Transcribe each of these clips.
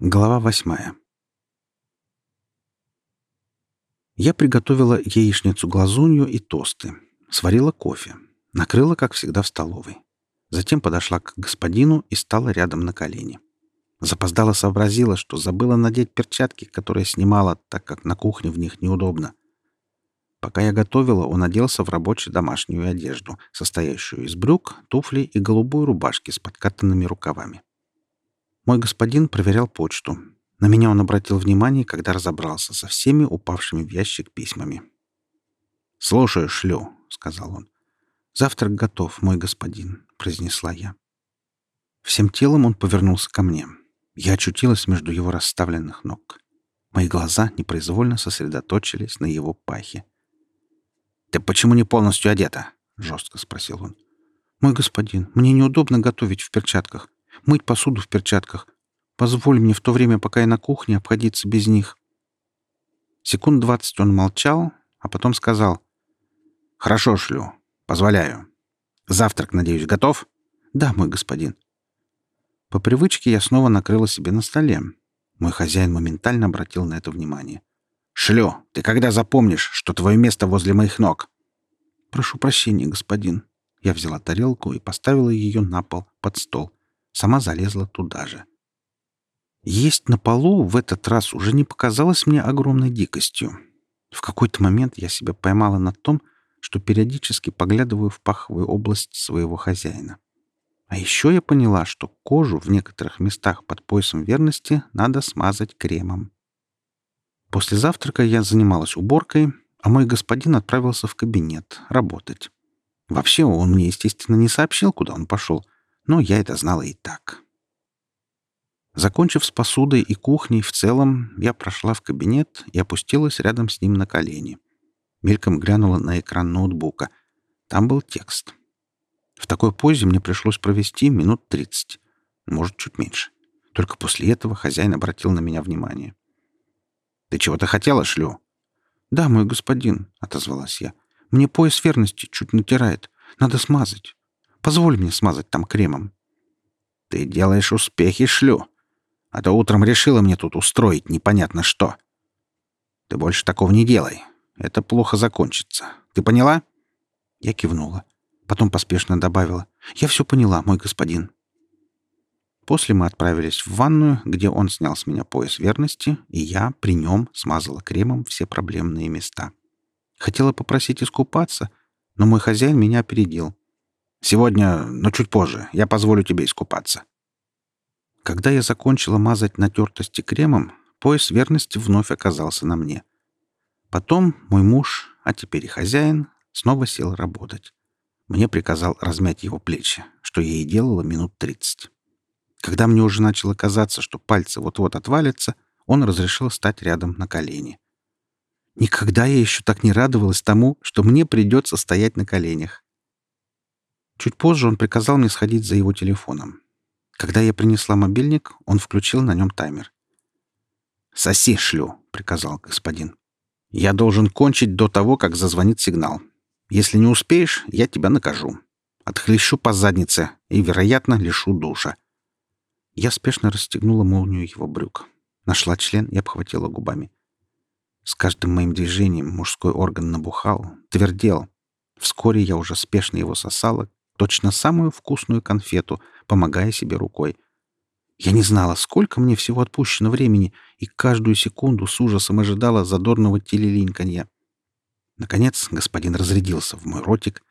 Глава восьмая. Я приготовила яичницу-глазунью и тосты. Сварила кофе. Накрыла, как всегда, в столовой. Затем подошла к господину и стала рядом на колени. Запоздала сообразила, что забыла надеть перчатки, которые снимала, так как на кухне в них неудобно. Пока я готовила, он оделся в рабочую домашнюю одежду, состоящую из брюк, туфлей и голубой рубашки с подкатанными рукавами. Мой господин проверял почту. На меня он обратил внимание, когда разобрался со всеми упавшими в ящик письмами. «Слушаю, шлю», — сказал он. «Завтрак готов, мой господин», — произнесла я. Всем телом он повернулся ко мне. Я очутилась между его расставленных ног. Мои глаза непроизвольно сосредоточились на его пахе. «Ты почему не полностью одета?» — жестко спросил он. «Мой господин, мне неудобно готовить в перчатках мыть посуду в перчатках. Позволь мне в то время, пока я на кухне, обходиться без них». Секунд двадцать он молчал, а потом сказал. «Хорошо, шлю. Позволяю. Завтрак, надеюсь, готов?» «Да, мой господин». По привычке я снова накрыла себе на столе. Мой хозяин моментально обратил на это внимание. «Шлю, ты когда запомнишь, что твое место возле моих ног?» «Прошу прощения, господин». Я взяла тарелку и поставила ее на пол, под стол сама залезла туда же. Есть на полу в этот раз уже не показалось мне огромной дикостью. В какой-то момент я себя поймала на том, что периодически поглядываю в паховую область своего хозяина. А еще я поняла, что кожу в некоторых местах под поясом верности надо смазать кремом. После завтрака я занималась уборкой, а мой господин отправился в кабинет работать. Вообще он мне, естественно, не сообщил, куда он пошел — но я это знала и так. Закончив с посудой и кухней в целом, я прошла в кабинет и опустилась рядом с ним на колени. Мельком глянула на экран ноутбука. Там был текст. В такой позе мне пришлось провести минут тридцать, может, чуть меньше. Только после этого хозяин обратил на меня внимание. «Ты чего-то хотела, шлю?» «Да, мой господин», — отозвалась я. «Мне пояс верности чуть натирает. Надо смазать». Позволь мне смазать там кремом». «Ты делаешь успехи, шлю. А то утром решила мне тут устроить непонятно что. Ты больше такого не делай. Это плохо закончится. Ты поняла?» Я кивнула. Потом поспешно добавила. «Я все поняла, мой господин». После мы отправились в ванную, где он снял с меня пояс верности, и я при нем смазала кремом все проблемные места. Хотела попросить искупаться, но мой хозяин меня опередил. Сегодня, но чуть позже, я позволю тебе искупаться. Когда я закончила мазать натертости кремом, пояс верности вновь оказался на мне. Потом мой муж, а теперь и хозяин, снова сел работать. Мне приказал размять его плечи, что я и делала минут тридцать. Когда мне уже начало казаться, что пальцы вот-вот отвалятся, он разрешил стать рядом на колени. Никогда я еще так не радовалась тому, что мне придется стоять на коленях. Чуть позже он приказал мне сходить за его телефоном. Когда я принесла мобильник, он включил на нем таймер. «Соси шлю», — приказал господин. «Я должен кончить до того, как зазвонит сигнал. Если не успеешь, я тебя накажу. Отхлещу по заднице и, вероятно, лишу душа». Я спешно расстегнула молнию его брюк. Нашла член и обхватила губами. С каждым моим движением мужской орган набухал, твердел. Вскоре я уже спешно его сосала, точно самую вкусную конфету, помогая себе рукой. Я не знала, сколько мне всего отпущено времени, и каждую секунду с ужасом ожидала задорного телелинканья. Наконец господин разрядился в мой ротик,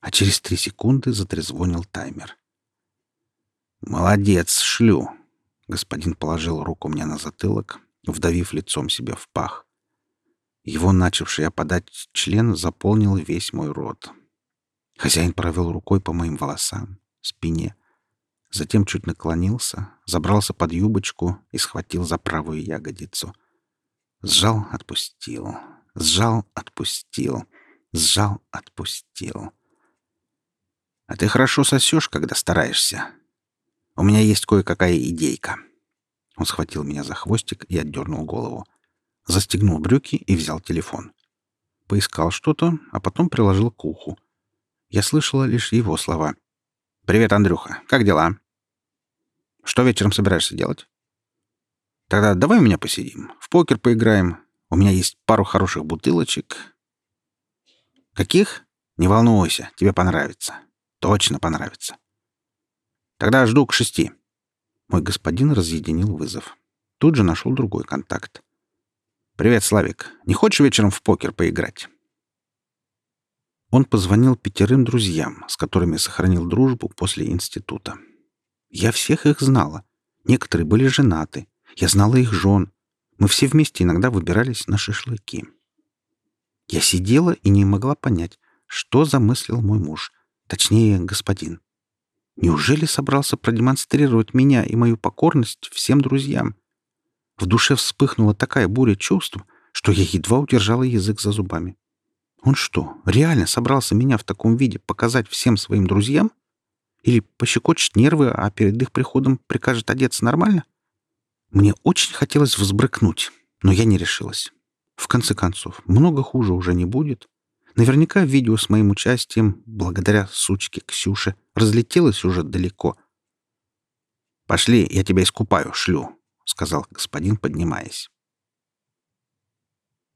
а через три секунды затрезвонил таймер. «Молодец, шлю!» Господин положил руку мне на затылок, вдавив лицом себе в пах. Его начавший опадать член заполнил весь мой рот. Хозяин провел рукой по моим волосам, спине. Затем чуть наклонился, забрался под юбочку и схватил за правую ягодицу. Сжал, отпустил. Сжал, отпустил. Сжал, отпустил. А ты хорошо сосешь, когда стараешься. У меня есть кое-какая идейка. Он схватил меня за хвостик и отдернул голову. Застегнул брюки и взял телефон. Поискал что-то, а потом приложил к уху. Я слышала лишь его слова. «Привет, Андрюха. Как дела?» «Что вечером собираешься делать?» Тогда давай у меня посидим, в покер поиграем. У меня есть пару хороших бутылочек. Каких? Не волнуйся, тебе понравится. Точно понравится. Тогда жду к шести. Мой господин разъединил вызов. Тут же нашел другой контакт. «Привет, Славик. Не хочешь вечером в покер поиграть?» Он позвонил пятерым друзьям, с которыми сохранил дружбу после института. Я всех их знала. Некоторые были женаты. Я знала их жен. Мы все вместе иногда выбирались на шашлыки. Я сидела и не могла понять, что замыслил мой муж, точнее, господин. Неужели собрался продемонстрировать меня и мою покорность всем друзьям? В душе вспыхнула такая буря чувств, что я едва удержала язык за зубами. Он что, реально собрался меня в таком виде показать всем своим друзьям? Или пощекочет нервы, а перед их приходом прикажет одеться нормально? Мне очень хотелось взбрыкнуть, но я не решилась. В конце концов, много хуже уже не будет. Наверняка видео с моим участием, благодаря сучке Ксюше, разлетелось уже далеко. «Пошли, я тебя искупаю, шлю», — сказал господин, поднимаясь.